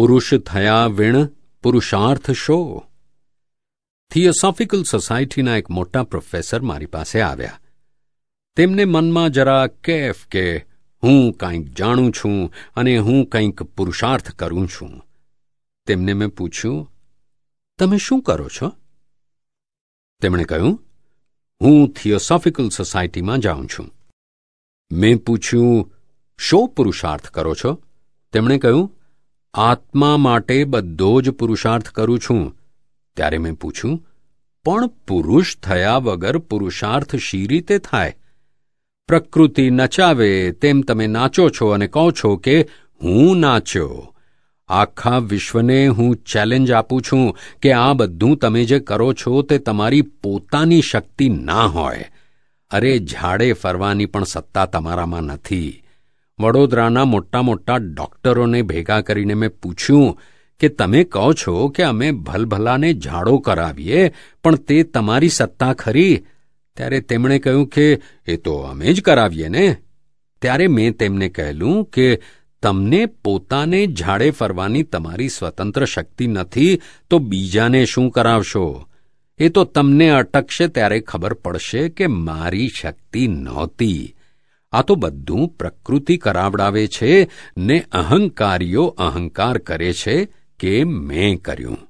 પુરુષ થયા વિણ પુરુષાર્થ શો? થિયોસોફિકલ સોસાયટીના એક મોટા પ્રોફેસર મારી પાસે આવ્યા. તેમને મનમાં જરા કેફ કે, હું કંઈક જાણું છું અને હું કંઈક પુરુષાર્થ કરું છું. તેમને મેં પૂછ્યું, તમે શું કરો છો? તેમણે કહ્યું, હું થિયોસોફિકલ સોસાયટીમાં જાઉં છું. મેં પૂછ્યું, શો પુરુષાર્થ કરો છો? તેમણે કહ્યું આત્મા માટે બધો જ પુરુષાર્થ કરું છું. ત્યારે મેં પૂછ્યું, પણ પુરુષ થયા વગર પુરુષાર્થ શી રીતે થાય? પ્રકૃતિ નચાવે તેમ તમે નાચો છો અને કહો છો કે, હું નાચ્યો. આખા વિશ્વને હું ચેલેન્જ આપું છું કે આ બધું તમે જે કરો છો તે તમારી પોતાની શક્તિ ના હોય. અરે, ઝાડે ફરવાની પણ સત્તા તમારામાં નથી. વડોદરાના મોટા મોટા ડોક્ટરોને ભેગા કરીને મેં પૂછ્યું કે તમે કહો છો કે અમે ભલભલાને ઝાડો કરાવીએ, પણ તે તમારી સત્તા ખરી? ત્યારે તેમણે કહ્યું કે એ તો અમે જ કરાવીએ ને. ત્યારે મેં તેમને કહેલું કે તમને પોતાને ઝાડે ફરવાની તમારી સ્વતંત્ર શક્તિ નથી, તો બીજાને શું કરાવશો? એ તો તમને અટકશે ત્યારે ખબર પડશે કે મારી શક્તિ નહોતી. આ તો બધું પ્રકૃતિ કરાવડાવે છે ને અહંકારીઓ અહંકાર કરે છે કે મેં કર્યું.